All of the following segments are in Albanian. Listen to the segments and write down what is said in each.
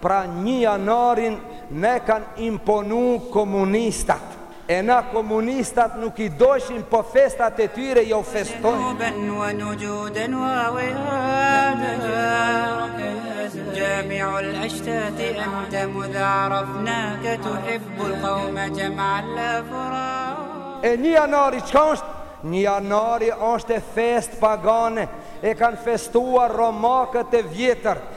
Pra një janarin na e kan imponu komunistat e na komunistat nuk i dojshin po festat e tyre jau festojn. E një janari çka osht? Një janari osht e festë pagane E kanë festuar romakët e vjetër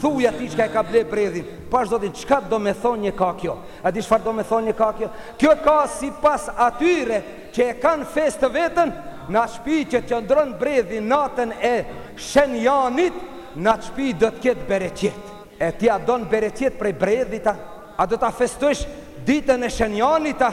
Thuj ti çka e ka ble bredhin Pash zotin çka domethënie ka kjo A e di çfarë domethënie ka kjo Kjo ka sipas atyre që e kanë festë të veten N'at shpi që të qëndron bredhi natën e Shën Janit N'at shpi do të ketë bereqet E ti a don bereqet prej bredhit a A do ta festojsh ditën e Shën Janit a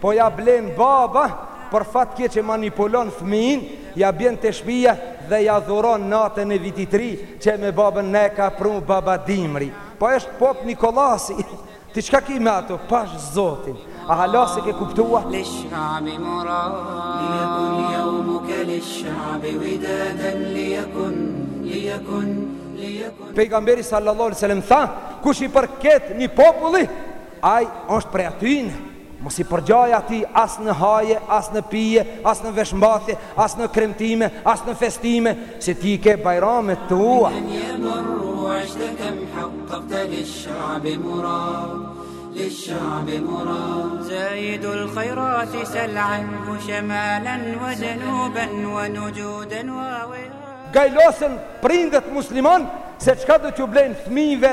Po ja blen baba por fatkeq e manipulon fëmijin ja bjen te shpija dhe ja dhuron natën e vitit t'ri qe me babën na e ka pru baba dimri po është pop Nikollasi ti çka ki me ato pash zotin a hala s'e ke kuptu a pejgamberi sallallohu alejhi wasallam tha kush i përgjet një populli ai osht prej atyne Mos i përgjaj atij as në haje, as në pije, as në veshmbathje, as në kremtime, as në festime, se ti i ke bajramet tua. Gajlosen prindët muslimanë se çka do t'ju blejnë fëmijëve.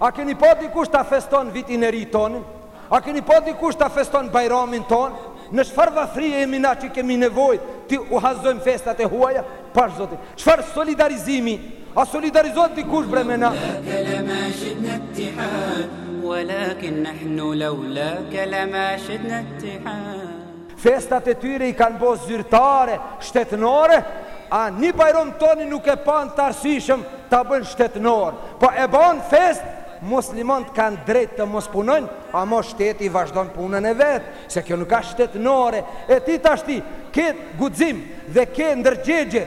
A keni pa dikush ta feston vitin e ri tonin? A keni pa dikush ta feston Bajramin tonë? Në çfarë varfërie jemi na që kemi nevojë t'i huazojmë festat e huaja? Pash Zotin. Çfarë solidarizimi? A solidarizohet dikush bre me na? Festat e tyre i kanë bo zyrtare, shtetnore, a ni bajrom toni nuk e panë t'arsyshëm ta bëjnë shtetnor, po e banë festë, muslimantë kanë të drejtë të mos punojnë, ama shteti e vazhdon punën e vet, se kjo nuk asht shtetnore, e ti tashti ke guxim dhe ke ndërgjegje,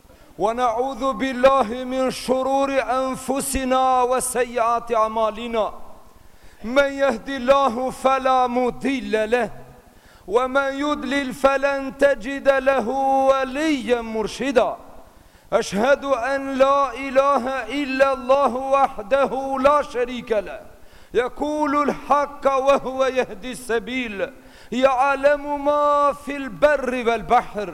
ونعوذ بالله من شرور أنفسنا وسيئات أعمالنا من يهد الله فلا مضل له ومن يضلل فلن تجد له وليا مرشدا أشهد أن لا إله إلا الله وحده لا شريك له يقول الحق وهو يهدي السبيل يعلم ما في البر والبحر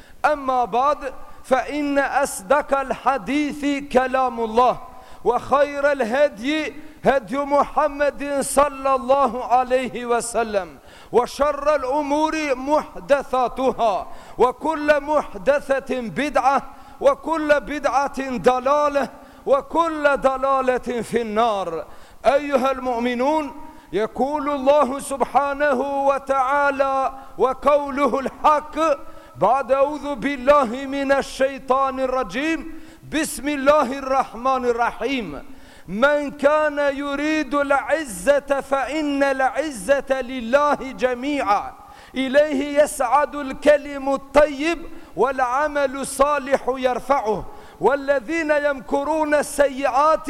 أما بعد فإن أصدق الحديث كلام الله وخير الهدي هدي محمد صلى الله عليه وسلم وشر الأمور محدثاتها وكل محدثة بدعة وكل بدعة ضلالة وكل ضلالة في النار أيها المؤمنون يقول الله سبحانه وتعالى وقوله الحق بعد أعوذ بالله من الشيطان الرجيم بسم الله الرحمن الرحيم من كان يريد العزة فإن العزة لله جميعا إليه يسعد الكلم الطيب والعمل الصالح يرفعه والذين يمكرون السيئات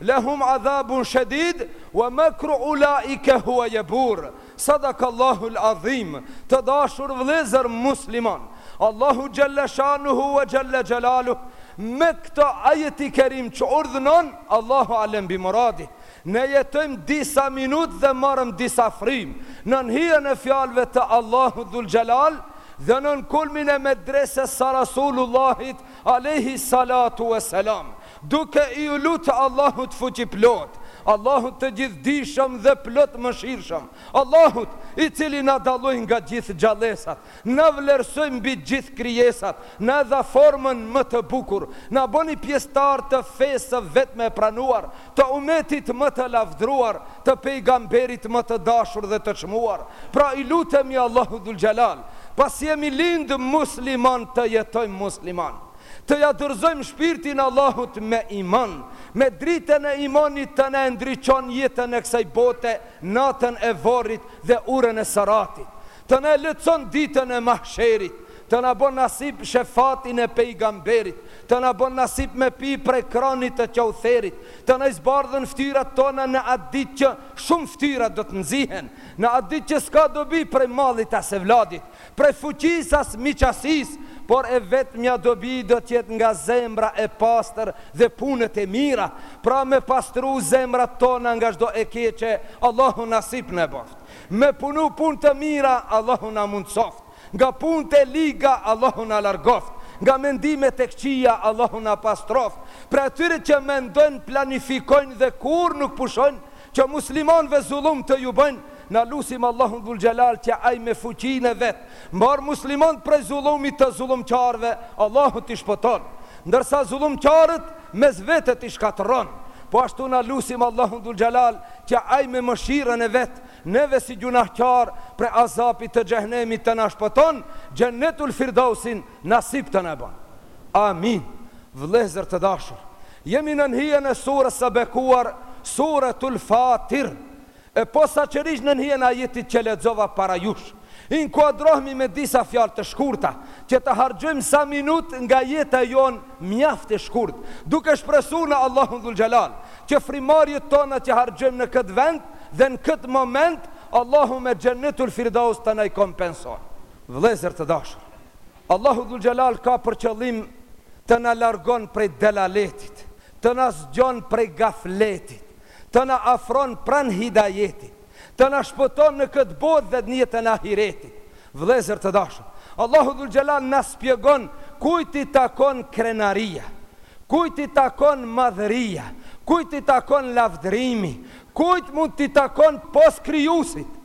لهم عذاب شديد ومكر أولئك هو يبور صدق الله العظيم تداشر ليزر مسلمان الله جل شانه وجل جلاله me këta ajet kerim që urdhënon, Allahu alem bi moradi. Ne jetojmë disa minutë dhe marrim disa frymë, nën hijen e fjalëve të Allahut Xhele Xhelaluhu dhe nën kulmin e Medresesë së Rasulullahit alejhi salatu we selam, duke iu lutë Allahut Fuqiplotë, Allahut të Gjithëdijshëm dhe Plotmëshirshëm, Allahut, i cili na dalloi nga gjithë gjallesat. Na vlerësoi mbi gjithë krijesat, na dha formën më të bukur, na boni pjesëtarë të fesë së vetme e pranuar, të umetit më të lavdëruar, të pejgamberit më të dashur dhe të çmuar. Pra i lutemi Allahu Dhul Xhelal, pasi jemi lind musliman të jetojmë musliman. Të ja dorëzojmë shpirtin Allahut me iman. Me dritën e imanit të na e ndriçon jetën e kësaj bote, natën e vorrit dhe urën e Siratit. Të na e lehtëson ditën e mahsherit Të na bon nasip shefatin e pejgamberit Të na bon nasip me pi prej kranit të Kautherit Të na i zbardhën ftyrat tona në atë ditë që Shumë ftyra do të nxihen Në atë ditë që s'ka dobi prej mallit as evladit Prej fuqisë as miqësisë Por e vetmja dobi do të jetë nga zemra e pastër dhe punët e mira Pra me pastru zemrat tona nga çdo e keqe Allahu nasip na e boftë Me punu punë të mira Allahu na mundësoftë Nga punët e liga Allahu na largoftë Nga mendimet e këqija Allahu na pastroftë Prej atyre që mendojnë planifikojnë dhe kurrë nuk pushojnë Që muslimanëve zullum të ju bëjnë Na lusim Allahun dhul xhelal që ai me fuqinë e vet Mbarë muslimanët prej zullumit të zullumqarëve Allahu t'i shpëton Ndërsa zullumqarët Mes vete t'i shkatërron. Po ashtu na lusim Allahun dhul xhelal që Ai me mëshirën e Vet neve si gjunahqarë prej azapit të xhehnemit të na shpëton, Xhennetul Firdausin nasip të na e bon. Amin. Vëllezër të dashur, jemi nën hijen e Surës së Bekuar, Suretul Fatir. E posaçërisht nën hijen e ajetit që lexova para jush, inkuadrohemi me disa fjalë të shkurta, që të harxhojmë sa minutë nga jeta jonë mjaft e shkurtë, duke shpresu në Allahun Dhul-Xhelal, që frymëmarrjet tona që harxhojmë në këtë vend dhe në këtë moment, Allahu me Xhennetul Firdaus të na i kompenson. Vëllezër të dashur, Allahu Dhul-Xhelal ka për qëllim të na largon prej delaletit, të na zgjon prej gafletit, të na afron pranë Hidajetit, të na shpëton në këtë botë dhe në jetën e Ahiretit. Vëllezër të dashur, Allahu Dhul Xhelal na spjegon kujt i takon krenaria, kujt i takon madhëria, kujt i takon lavdërimi, kujt mund t'i takon pos Krijuesit.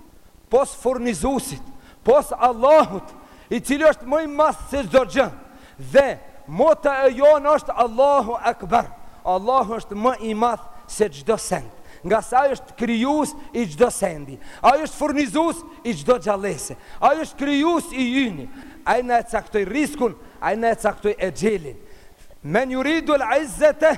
pos furnizuesit, pos Allahut, i cili është më i madh se çdo gjë, dhe motoja e jonë është Allahu Akbar, Allahu është më i madh se çdo send, ngase Ai është krijues i çdo sendi, Ai është furnizues i çdo gjallese, Ai është krijues i yni, Ai na e caktoi rrizkun, Ai na e caktoi exhelin, Men juridul izzete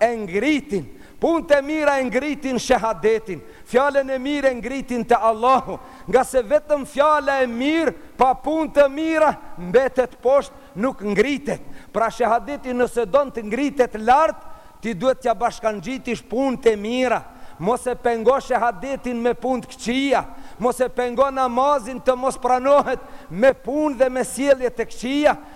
e ngritin, punët e mira e ngritin shehadetin, fjalën e mirë e ngritin te Allahu, ngase vetëm fjala e mirë pa punë të mira mbetet poshtë nuk ngritet, pra shehadeti nëse don të ngritet lart ti duhet t'ia bashkangjitish punët e mira, mos e pengo shehadetin me punë të këqija, mos e pengo namazin të mos pranohet me punë dhe me sjellje të këqija,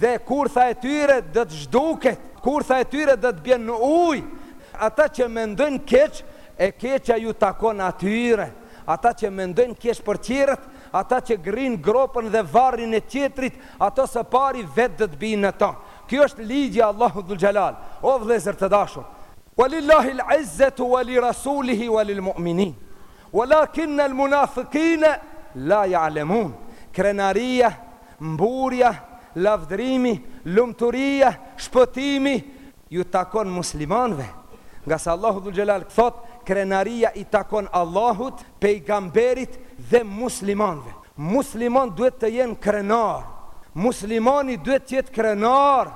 Dhe kurtha e tyre do të zhduket, kurtha e tyre do të bjen në ujë. Ata që mendojnë keq, e keqa ju takon atyre. Ata që mendojnë keq për tjerët, ata që grijnë gropën dhe varrin e tjetrit, ato së pari vetë do të bijnë në to. Kjo është ligji i Allahut dhul xhelal, o vëllezër të dashur. Walillahil izzetu wali rasulihi walil mu'minin, walakinnel munafëkine la ja'lemun. Krenaria, Mburja, lavdërimi, lumturia, shpëtimi ju takon muslimanëve, ngase Allahu dhul xhelal thotë, krenaria i takon Allahut, pejgamberit dhe muslimanëve. Muslimanët duhet të jenë krenarë. Muslimani duhet të jetë krenar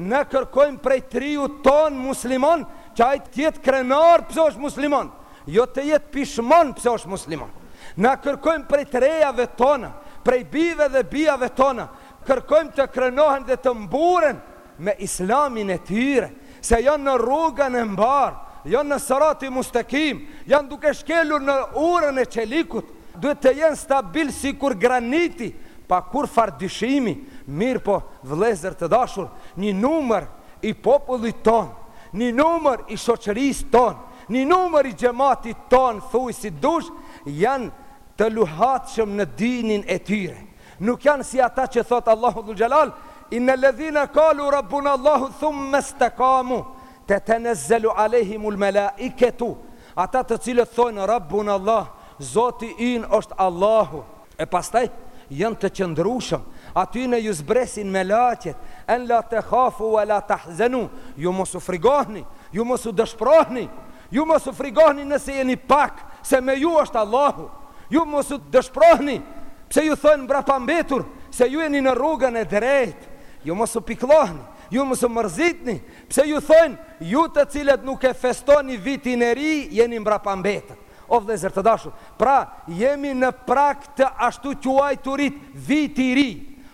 Ne kërkojmë prej t'riut tonë musliman që ai të jetë krenar pse është musliman, jo të jetë pishman pse është musliman. Ne kërkojmë prej të rejave tona, prej bijve dhe bijave tona, kërkojmë të krenohen dhe të mburen me Islamin e tyre, se janë në rrugën e mbarë, janë në Sirati Mustekim, janë duke shkelur në urën e çelikut. Duhet të jenë stabilë sikur graniti, pa kurrfarë dyshimi, mirëpo, vëllezër të dashur, një numër i popullit tonë, një numër i shoqërisë tonë, një numër i xhematit tonë thuj si dush, janë të luhatshëm në dinin e tyre. Nuk janë si ata që thotë Allahu dhul xhelal, Innelledhine kalu rabbunallahu thummestakamu, tetenezzelu alejhimul melaiketu, Ata të cilët thonë Rabbuna Allah, Zoti ynë është Allahu. E pastaj janë të qëndrueshëm, atyne ju zbresin melaqet, En la tekhafu wa la tahzanu, ju mos u frigohni, ju mos u dëshpërohni, ju mos u frigohni nëse jeni pak, se me ju është Allahu, ju mos u dëshpërohni, pse ju thonë mbrapambetur, se ju jeni në rrugën e drejtë, ju mos u pikëllohni, ju mos u mërzitni, Pse ju thojnë, ju të cilët nuk e festoni Vitin e Ri, jeni mbrapambetët. O vëllezër të dashur, pra, jemi në prag të ashtuquajturit Vit i Ri.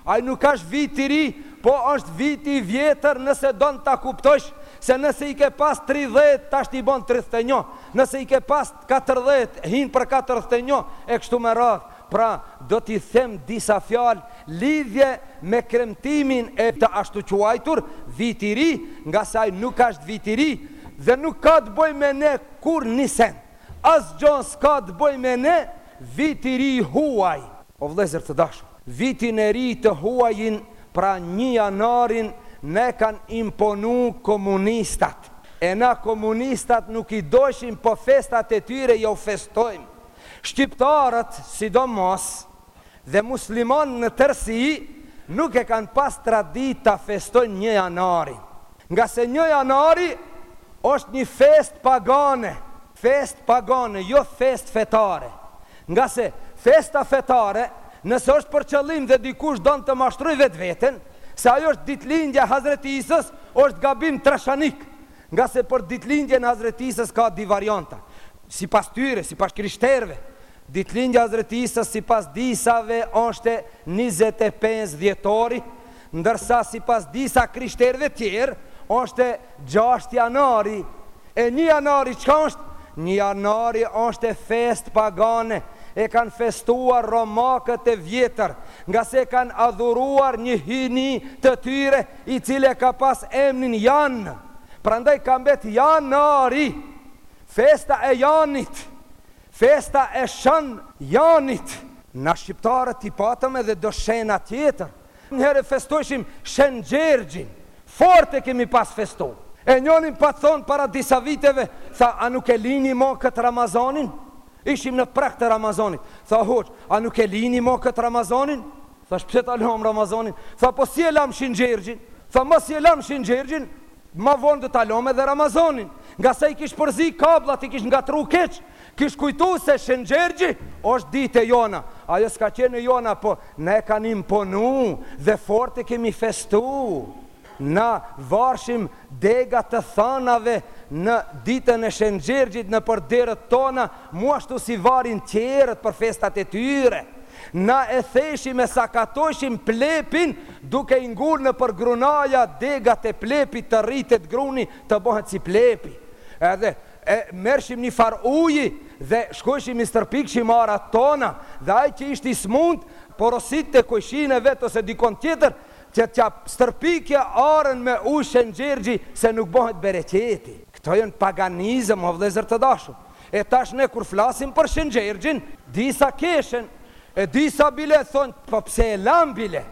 Ai nuk është Vit i Ri, po është Vit i Vjetër nëse don ta kuptosh, se nëse i ke pas tridhjetë, tash t'i bën tridhjetë e një, nëse i ke pas katërdhjetë, hin për katërdhjetë e një, e kështu me radhë. Pra, do t'i them disa fjalë lidhje me kremtimin e të ashtuquajtur Vit i Ri, ngase ai nuk është Vit i Ri dhe nuk ka të bëjë me ne kurrnisen. Asgjë s'ka të bëjë me ne, Vit i Ri i huaj. O vëllezër të dashur, Vitin e Ri të huajin, pra një Janarin, na e kanë imponu komunistat. E na komunistat nuk i dojshim po festat e tyre jau festojmë. Shqiptarët sidomos dhe muslimanë në tërësi nuk e kanë pas traditë ta festojnë një janarin, ngase një janari është një festë pagane, festë pagane, jo festë fetare, ngase festa fetare nëse është për qëllim dhe dikush don të mashtrojë vetveten se ajo është ditëlindja e Hazreti Isës është gabim trashanik, Ngase për ditëlindjen e Hazreti Isës ka dy varianta, sipas tyre, sipas krishterëve, ditëlindja e Hazreti Isës sipas disave është njëzet e pesë dhjetori, ndërsa sipas disa krishterëve tjerë është gjashtë janari. E një janari çka është? Një janari është festë pagane, e kanë festuar romakët e vjetër, ngase e kanë adhuruar një hyjni të tyre, i cili e ka pas emnin Jan, prandaj ka mbet Janari, festa e Janit, festa e Shën Janit. Na shqiptarët i patëm edhe do shena tjerë, një herë e festojshim Shen Gjergjin, fort e kemi pas festu. E njoni m'pat thonë para disa viteve, tha a nuk e lini mo këtë Ramazanin, ishim në prag të Ramazanit, tha hoxhë, a nuk e lini mo këtë Ramazanin, Thash, Pse ta lëmë Ramazanin? Tha, Po si e lamë Shin Gjergjin? Tha, Masi e lamë Shin Gjergjin, ma vonë do ta lëmë edhe Ramazanin. Ngase i kish përzi kabllat, i kish ngatërru keq, kish kujtu se Shin Gjergji është ditë e jona. Ajo s'ka qenë e jona, po ne kanë imponu dhe fort e kemi festu. Na varshim dega të thanave në ditën e Shën Gjergjit nëpër dyert tona, mu ashtu si varin tjerët për festat e tyre. Na e theshim e sakatojshim plepin duke i ngul nëpër grunaja degat e plepit të rritet gruni të bëhet si plepi. Edhe e merrshim një far uji dhe shkojshim i stërpikshim arat tona dhe ai që ishte i smundë porositte kojshin e vet ose dikon tjetër Që t'ja stërpikë arën me ujë Shen Gjergji se nuk bëhet bereqeti. Këto janë paganizëm o vëllezër të dashur. E tash ne kur flasim për Shen Gjergjin, disa keshen e disa bile thonë po pse e lamë bile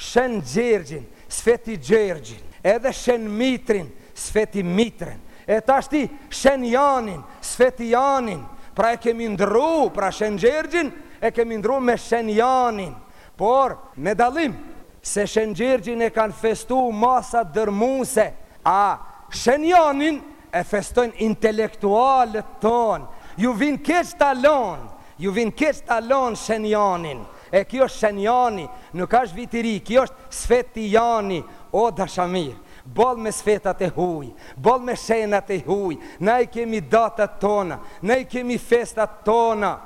Shen Gjergjin, Sfeti Gjergjin, edhe Shen Mitrin, Sfeti Mitrin, e tashti Shen Janin, Sfeti Janin, pra e kemi ndrru, pra Shen Gjergjin e kemi ndrru me Shen Janin, Por, me dallim, se Shen Gjergjin e kanë festu masa dërrmuse, a Shen Janin e festojnë intelektualët tonë. Ju vin keq ta lanë, ju vin keq ta lanë Shen Janin. E kjo është Shen Jani, nuk asht vit i ri, kjo është Sfeti Jani, o dashamirë. Boll me sfetat e huj, boll me shenat e huj, na i kemi datat tona, na i kemi festat tona.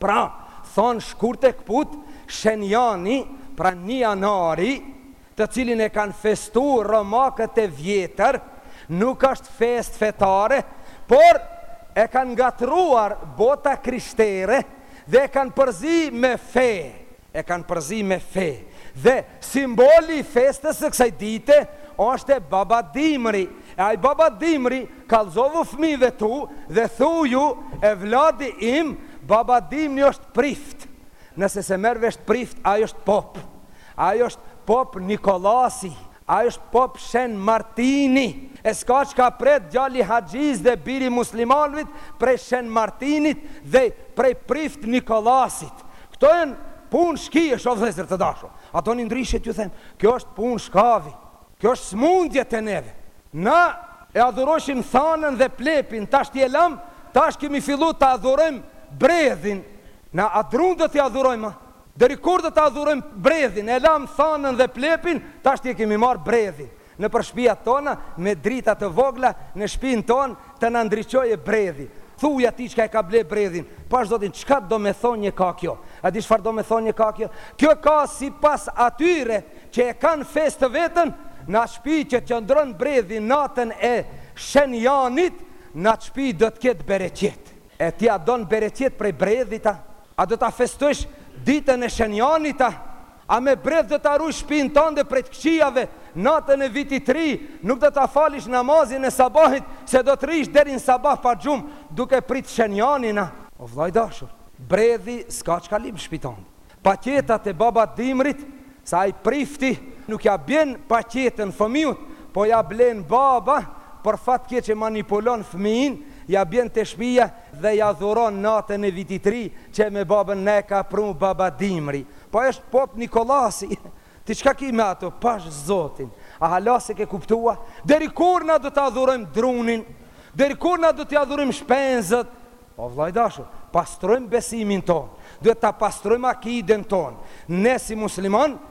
Pra, thënë shkurt e këput, Shen Jani, pra një janari, të cilin e kanë festu romakët e vjetër, nuk është festë fetare, por e kanë ngatërruar bota krishtere dhe e kanë përzi me fe. e kanë përzi me fe dhe simboli i festës së kësaj dite ështe baba dimri e ai baba dimri kallzovu fëmijëve tu dhe thuju evladi im baba dimri është prift nëse s'e merr vesh prift ai është pop ai është pop nikollasi Ai është pop shen Martini. E ska çka pret djali haxhis dhe biri muslimanvit prej shen Martinit dhe prej prift Nikollasit. Kto jan pun shkijësh o vllezër të dashur. A doni ndryshe tju them? Kjo është pun shkavi. Kjo është smundje te neve. Na e adhurojshin thanën dhe plepin tashti e lam tash kemi fillu të adhurojm bredhin. Na a drunë do t'i adhurojm a? Deri kur do ta adhurojmë bredhin, e lamë thanën dhe plepin, tashti e kemi marrë bredhin. Nëpër shpijat tona, me drita të vogla, në shpinë tonë, të na ndriçojë bredhi. Thuaj atij çi e ka ble bredhin, pash zotin, çka domethënie ka kjo? A di çfarë domethënie ka kjo? Kjo ka sipas atyre që e kanë festë të vetën, në atë shpi që qëndron bredhi natën e Shen Janit, në atë shpi do të ketë bereqet. E ti a don bereqet prej bredhit a? A do ta festojsh ditën e Shen Janit a? A me bredh do ta rujsh shpinë tënde prej të këqijave, natën e vitit të ri, nuk do ta falish namazin e sabahit, se do të rrish deri në sabah pa gjumë, duke pritë Shen Janin a? O vëlla i dashur, bredhi s'ka çka lyp n'shpi tënde. Paketat e baba dimrit, se ai prifti nuk ja bjen paketën fëmiut, po ja blen baba, për fat keq e manipulon fëmijin, ja bjen te shpia dhe i adhuron natën e vitit ri që me babën ne ka pru baba dimri po është pop Nikollasi ti çka ki me ato pash zotin a hala s'e ke kuptua deri kur na do ta adhurojm drunin deri kur na do t'i adhurojm shpenzët o vlla i dashur pastrojm besimin ton duhet ta pastrojm akiden ton ne si musliman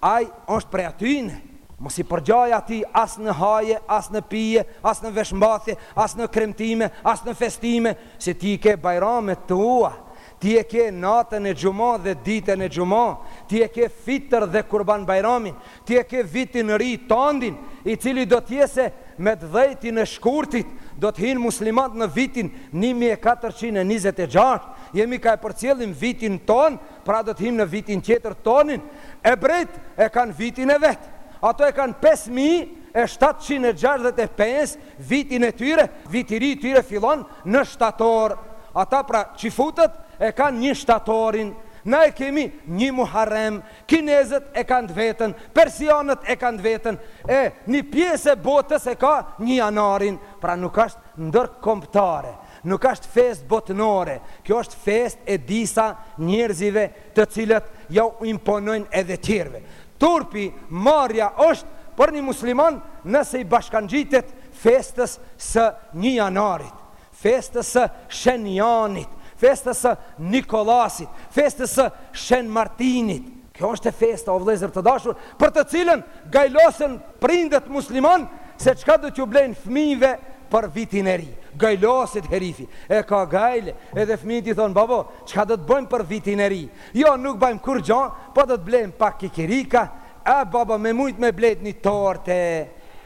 Ai është prej atyne! Mos i përgjaj atij as në haje, as në pije, as në veshmbathje, as në kremtime, as në festime, se ti i ke bajramet tua, ti e ke natën e xhuma dhe ditën e xhuma, ti e ke fitër dhe kurban bajramin, ti e ke vitin ri tandin, i cili do të jetë me të dhjetën e shkurtit, do të hinë muslimanët në vitin një mijë e katërqind e njëzet e gjashtë, jemi ka e përcjellim vitin tonë, Pra do të him në vitin tjetër tonin, ebrejt e kanë vitin e vet. Ato e kanë pesë mijë e shtatëqind e gjashtëdhjetë e pesë vitin e tyre, vit i ri i tyre fillon në shtator. Ata pra çifutët e kanë një shtatorin, na e kemi një muharrem, kinezët e kanë të vetën, persianët e kanë të vetën, e një pjesë e botës e ka një janarin, pra nuk është ndërkombëtare. Nuk është festë botnore, kjo është festë e disa njerëzive të cilët ja imponojnë edhe tjerëve. Turpi, marrja është për një musliman nëse i bashkangjitet festës së një janarit, festës së Shen Janit, festës së Nikollasit, festës së Shen Martinit, Kjo është festa o vëllezër të dashur për të cilën gajlosen prindet musliman se çka do t'ju blejnë fëmijëve për vitin e ri. Gajloset herifi, e ka gajle, edhe fëmijët i thonë babo çka do të bëjmë për vitin e ri. Jo nuk bajmë kurrgja, po do të blejmë pak kikirika, e babo me mujt me blejt një torte.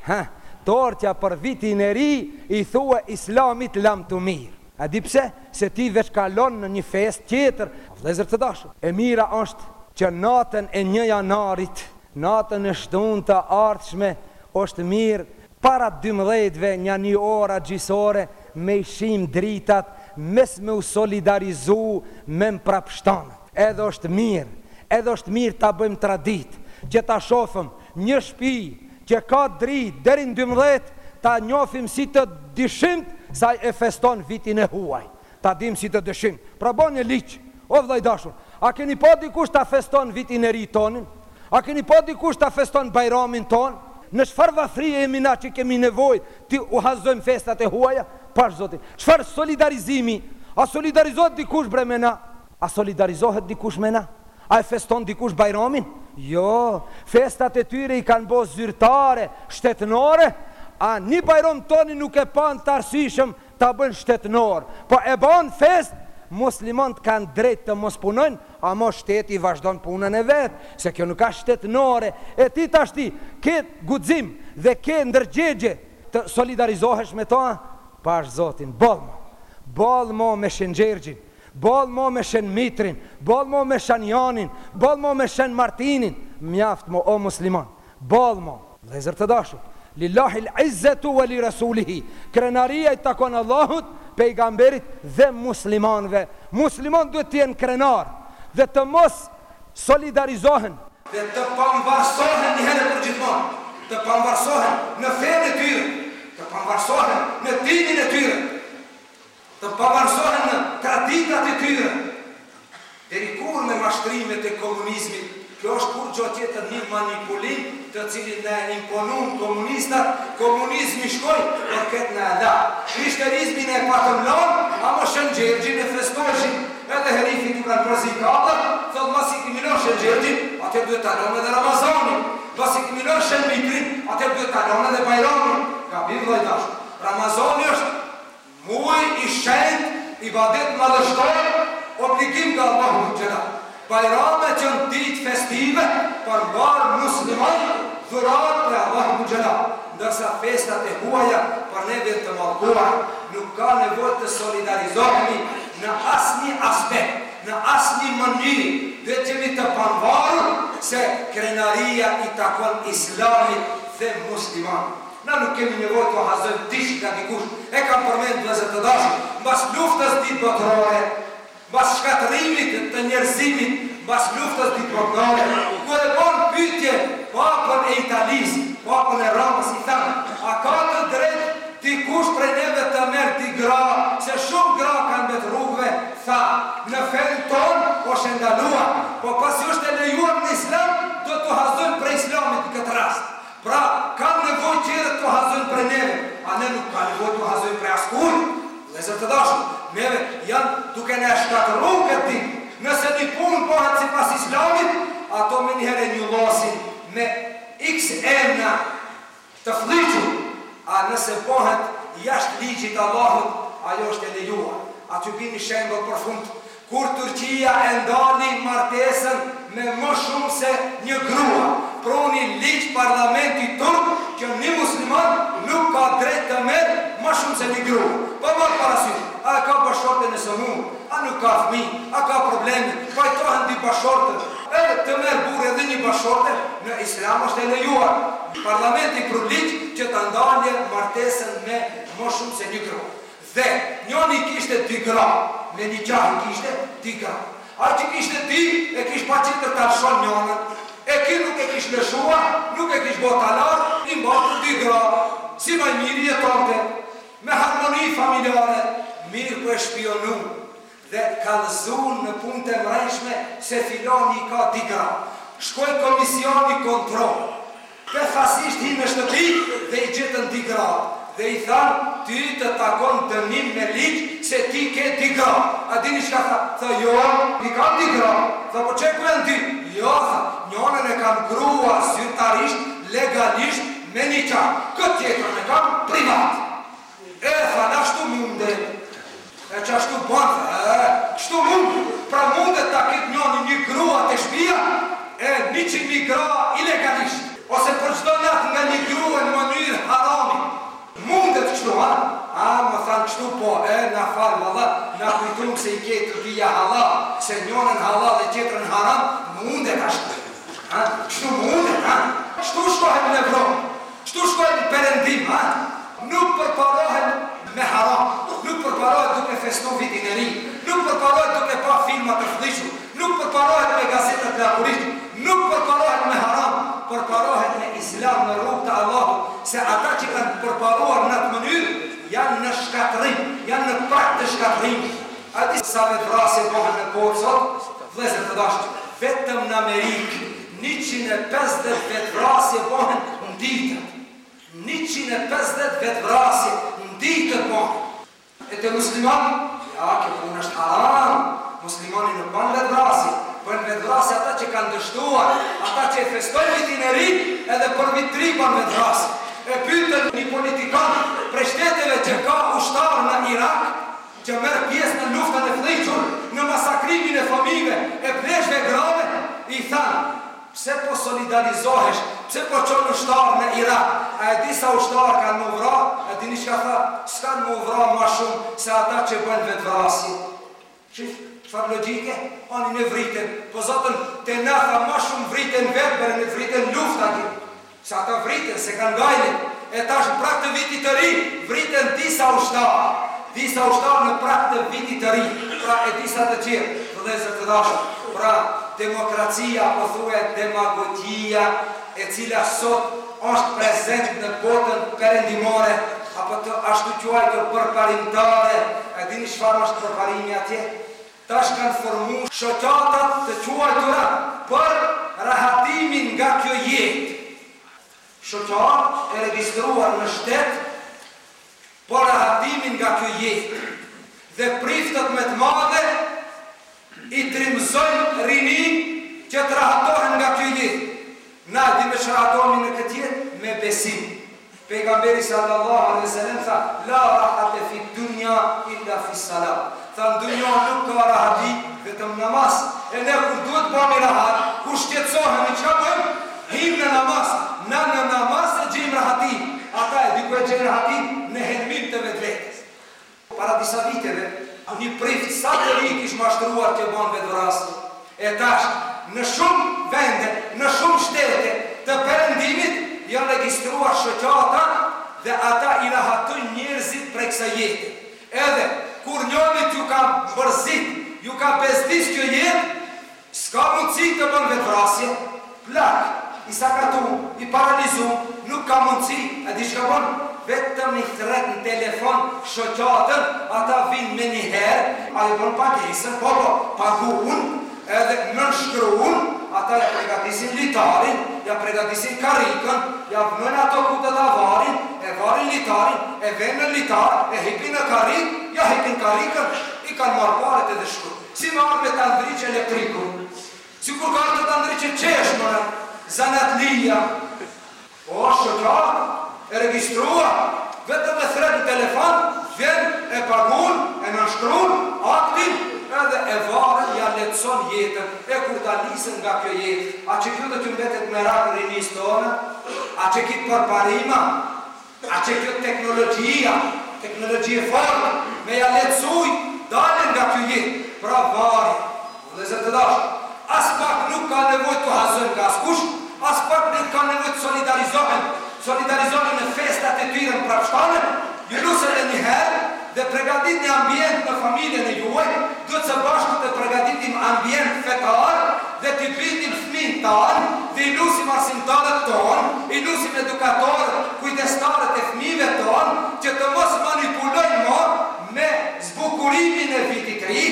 Hë, tortja për vitin e ri i thue islamit lamtumirë. A di pse, se ti veç kalon në një festë tjetër. O vëllezër të dashur, e mira është që natën e një janarit, natën e shtunë të ardhshme, është mirë para dymbëdhjetëve nja një ora gjysore me i shim dritat mes me u solidarizu me mprapshtanët. Edhe është mirë, edhe është mirë ta bëjmë traditë, që ta shofëm një shpi që ka drit deri në dymbëdhjetë ta njofim si të dyshimt se ai e feston vitin e huaj ta dim si të dyshimt pra ba një ligj o vlla i dashur a keni pa dikush ta feston vitin e ri tonin a keni pa dikush ta feston bajramin ton në çfar varfrie jemi na që kemi nevoj t'i huazojm festat e huaja pash zotin çfar solidarizimi a solidarizohet dikush bre me na. A solidarizohet dikush me na? A e feston dikush Bajramin? Jo, festat e tyre i kanë bo zyrtare, shtetnore, a ni Bajram toni nuk e panë t'arsyshëm ta bëjnë shtetnor, po e banë fest, muslimant kanë drejt të mos punojnë, ama shteti i vazhdon punën e vet, se kjo nuk asht shtetnore, e ti tashti ke guxim dhe ke ndërgjegje të solidarizohesh me ta? Pash Zotin, boll mo! Boll mo me Shen Gjergjin! Boll mo me Shen Mitrin, boll mo me Shen Janin, boll mo me Shen Martinin, mjaft mo o musliman, boll mo. Vëllezër të dashur, Lillahil izzetu wa li Rasulihi, krenaria i takon Allahut, Pejgamberit dhe muslimanëve. Muslimanët duhet të jenë krenarë dhe të mos solidarizohen, dhe të pamvarësohen një herë e përgjithmonë, të pamvarësohen në fenë e tyre, të pamvarësohen në dinin e tyre, të pamvarësohen në traditat e tyre, deri kur me mashtrimet e komunizmit, kjo është kurgjo tjetër një manipulim të cilin na e imponuan komunistat, komunizmi shkoi por këtë na e la, krishterizmin e patëm lanë, amo Shën Gjergjin e festojshin edhe herifit ju kanë përzi katër, thotë mbas i kemi lanë Shën Gjergjin, atëherë duhet ta lamë edhe Ramazanin, mbas i kemi lanë Shën Mitrin, atëherë duhet ta lamë edhe Bajramin, gabim vëlla i dashtë, Ramazani është. Muaj i shenjtë, ibadet madhështor, obligim nga Allahu xhel-le xhelaluhu. Bajramet janë ditë festive për mbarë muslimanët, dhuratë prej Allahut xhel-le xhelaluhu, ndërsa festat e huaja për neve janë të mallkuara. Nuk ka nevojë të solidarizohemi në asnjë aspekt, në asnjë mënyrë, duhet të jemi të pavarur se krenaria i takon Islamit dhe muslimanëve. Na nuk kemi nevojë të huazojmë diç nga dikush, e kam përmend vëllezër të dashur, mbas luftës dytë botërore, mbas shkatërrimit të njerëzimit, mbas luftës dytë botërore, kur e bënë pyetje Papën e Italisë, Papën e Romës, i thanë, a ka të drejtë dikush prej neve të merr dy gra, se shumë gra kanë mbet rrugëve, tha, në fenë tonë është e ndaluar, po pasi është e lejuar në Islam, do të huazojmë prej Islamit në këtë rast. Pra, kanë nevojë tjerët të huazojnë prej neve, a ne nuk ka nevojë të huazojmë prej askujt. Vëllezër të dashur, neve janë duke na e shkatërru këtë din. Nëse një punë bëhet sipas Islamit, ato menjëherë e njollasin me iks emna të flliqur, a nëse bëhet jashtë ligjit të Allahut, ajo është e lejuar. Aty bini shembull për fund Kur Turqia e ndali martesën me ma shumë se një grua, pruni ligj parlamenti turk që një musliman nuk ka drejt të merr ma shumë se një grua. Pa marr parasysh, a e ka bashkëshorten e sëmurë, a nuk ka fëmijë, a ka probleme, pajtohen dy bashkëshortët, edhe të merr burrë edhe një bashkëshorte, në Islam është e lejuar. Parlamenti pru ligj që ta ndalje martesën me më shumë se një grua. Dhe njoni kishte dy gra, me nikah i kishte dy gra. Ai që kishte dy, e kish pa qejf të ta lshon njënën. E ky nuk e kish lëshuar, nuk e kish bo talak, i mbante dy gra, si ma i miri jetonte, me harmoni familjare, mirëpo e shpionun. dhe kallëzun në punë të mrejshme se filani i ka dy gra. Shkoj komisioni kontroll. Befasisht hi në shtëpi dhe i gjetën dy gratë dhe i than ty të takon dënim me ligj se ti ke dy gra. A dini çka tha? Tha jo, s'i kam dy gra. Tha po qe ku janë dy? Jo tha, njënën e kam grua zyrtarisht, legalisht, me nikah. Këtë tjetrën e kam privat. E than ashtu mundet e që ashtu ban e kështu mund pra mundet ta ketë njani një grua te shpia e njëqind gra ilegalisht ose për çdo nat nga një grue në mënyrë harami mundet kështu ha a më than kështu po e na fal valla na kujtum se i ke të dyja hallall se njonen hallall e tjetrën haram mundet ashtu ha kështu mundet ha kështu shkohet në evropë Kështu shkohet në perëndim ha. Nuk përparohet me haram, nuk përparohet duke festu vitin e ri, nuk përparohet duke pa filma të flliqur, nuk përparohet me gazetat lakuriq, nuk përparohet me haram, përparohet me Islam në rrugë të Allahut, se ata që kanë përparuar n'atë mënyrë janë në shkatërrim, janë në prag të shkatërrimit. A di sa vetëvrasje bëhen në botë sot, vëllezër të dashtë, vetëm n'Amerikë. Njëqind e pesëdhjetë vetëvrasje bëhen në ditë! Njëqind e pesëdhjetë vetëvrasje në ditë bëhen! E te muslimani? Ja, kjo punë është haram! Muslimani nuk bën vetëvrasje! Bëjnë vetëvrasje ata që kanë dështuar, ata që e festojnë Vitin e Ri, edhe për vit të ri bënë vetëvrasje! E pyetën një politikan prej shteteve që ka ushtarë në Irak, që merr pjesë në luftën e flliqur në masakrimin e fëmijëve e pleqve e grave, i thanë, Pse po solidarizohesh, pse po çon ushtarë në Irak, a e di sa ushtarë kanë m'u vra? A dini çka tha? S'kanë m'u vra ma shumë se ata që bëjnë vetëvrasje. Shif, çfarë logjike? Ani le vriten, po zoti na tha ma shumë vriten vetë, bare le vriten n'luftë atje. Se ata vriten, s'e kanë gajle, e tash në prag të Vitit të Ri vriten disa ushtarë, disa ushtarë në prag të Vitit të Ri, pra e disa të tjerë. Vëllezër të dashur, pra demokracia apo thuaje demagogjia e cila sot është prezent në botën perendimore apo të ashtuquajtur përparimtare, a e dini çfarë është përparimi atje? Tash kanë formu shoqata të quajtura për rahatimin nga kjo jetë. Shoqatë e regjistruar në shtet për rahatimin nga kjo jetë dhe priftët me të madhe i trimëzojnë rininë që të rahatohen nga kjo jetë. Na di me qëndru në këtë jetë, me besim. Pejgamberi sallallahu alejhi ve selem tha, La rahate fid-dunja illa fis-salah. Tha, në dunja nuk ka rahati, vetëm në namaz. E ne kur duhet të bëhemi rahat, kur shqetësohemi, çka bëjmë? Hijmë në namaz. Na në namaz e gjejmë rahatinë. Ata e ku e gjejnë rahatinë në helmim të vetvetes. Para disa viteve, një prift sa të ri kish mashtruar që banë vetëvrasje. E tash, në shumë vende, në shumë shtete të Perëndimit, janë regjistruar shoqata dhe ata i rahatojnë njerëzit prej kësaj jete. Edhe, kur njonit iu ka mërzit, iu ka bezdis kjo jetë, S'ka mundësi të bën vetëvrasje, plak, i sakatum, i paralizum, nuk ka mundësi, e di çka bën, vetëm i thret në telefon shoqatën, ata vijnë menjëherë, ai e bën pagesën, po po, paguhun, edhe nënshkruun, ata ja pregatisin litarin, ja pregatisin karrikën, ja vënë ato ku do ta varin, e varin litarin, e venë në litar, e hipin në karrikë, ja hekin karrikën, i kanë marrë paret edhe shkun. Si me ardhë me ta ndreq elektrikun Sikur ka ardhë me ta ndreq çeshmën Zanatlia Po është shoqatë E regjistruar Vetëm e thret në telefon Vjen e pagun E nënshkruan Aktin Edhe e varë Ja lehtëson jetën E përtë niset nga kjo jetë A qe kjo do t'i mbetet merak rinisë tonë A qe ky përparim A qe kjo teknologjia, teknologji e fortë, me ja letësu daljen nga kjo jetë, pra varje. O vëllezër të dashur, aspak nuk ka nevojë të huazojmë nga askush, aspak nuk ka nevojë të solidarizohem, solidarizohemi në festat e tyre mprapshtane, ju lus edhe një herë, Dhe pregatitni ambient në familjen e juaj, duhet së bashku të pregatitim ambient fetar dhe t'i bindim fëmijët tanë dhe i lusim arsimtarët tonë, i lusim edukatorët, kujdestarët e fëmijëve tonë që të mos manipulojnë më me zbukurimin e vitit të ri,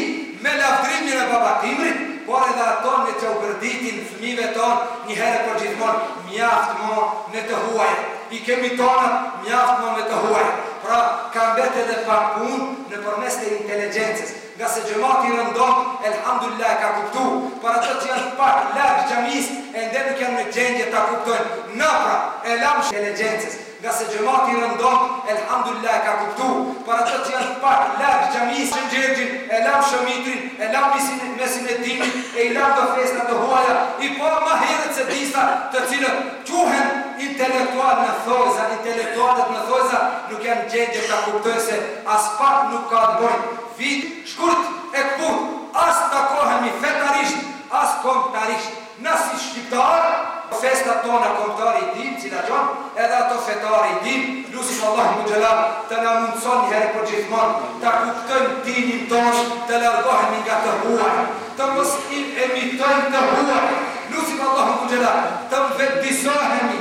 me lavdrimin e Babadimrit, por edhe atë me ja ua përditin fëmijëve tonë një herë e përgjithmonë. Mjaft mo me të huajt, i kemi tonat mjaft mo me të huajt. Pra, ka mbet edhe pak punë në përmes të inteligjencës. Ngase xhamati rëndon, elhamdulillah e ka kuptu, por ato që janë pak larg xhamisë ende nuk janë në gjendje ta kuptojnë. Na pra, e lamë inteligjencës. Nga se xhamati rëndon Elhamdulillah e ka kuptu Por ato që janë pak larg xhamisë Shën Gjergjin e lamë Shën Mitrin e lamë Mesin e Dimit e i lamë do festa të huaja I pa ma herët se disa të cilët quhen intelektualë në thojza intelektualët në thojza nuk janë në gjendje ta kuptojnë se aspak nuk ka të bëjë vit shkurt e këputë as të takohemi fetarisht as kombëtarisht. Na si shqiptar për festat tona kombëtare i dimë cilat janë, edhe ato fetare i dimë, lusim Allahun dhul xhelal të na mundëson një herë e përgjithmonë ta kuptojmë dinin tonë të largohemi nga të huajt, të mos i imitojmë të huajt, lusim Allahun dhul xhelal të vetëdizohemi,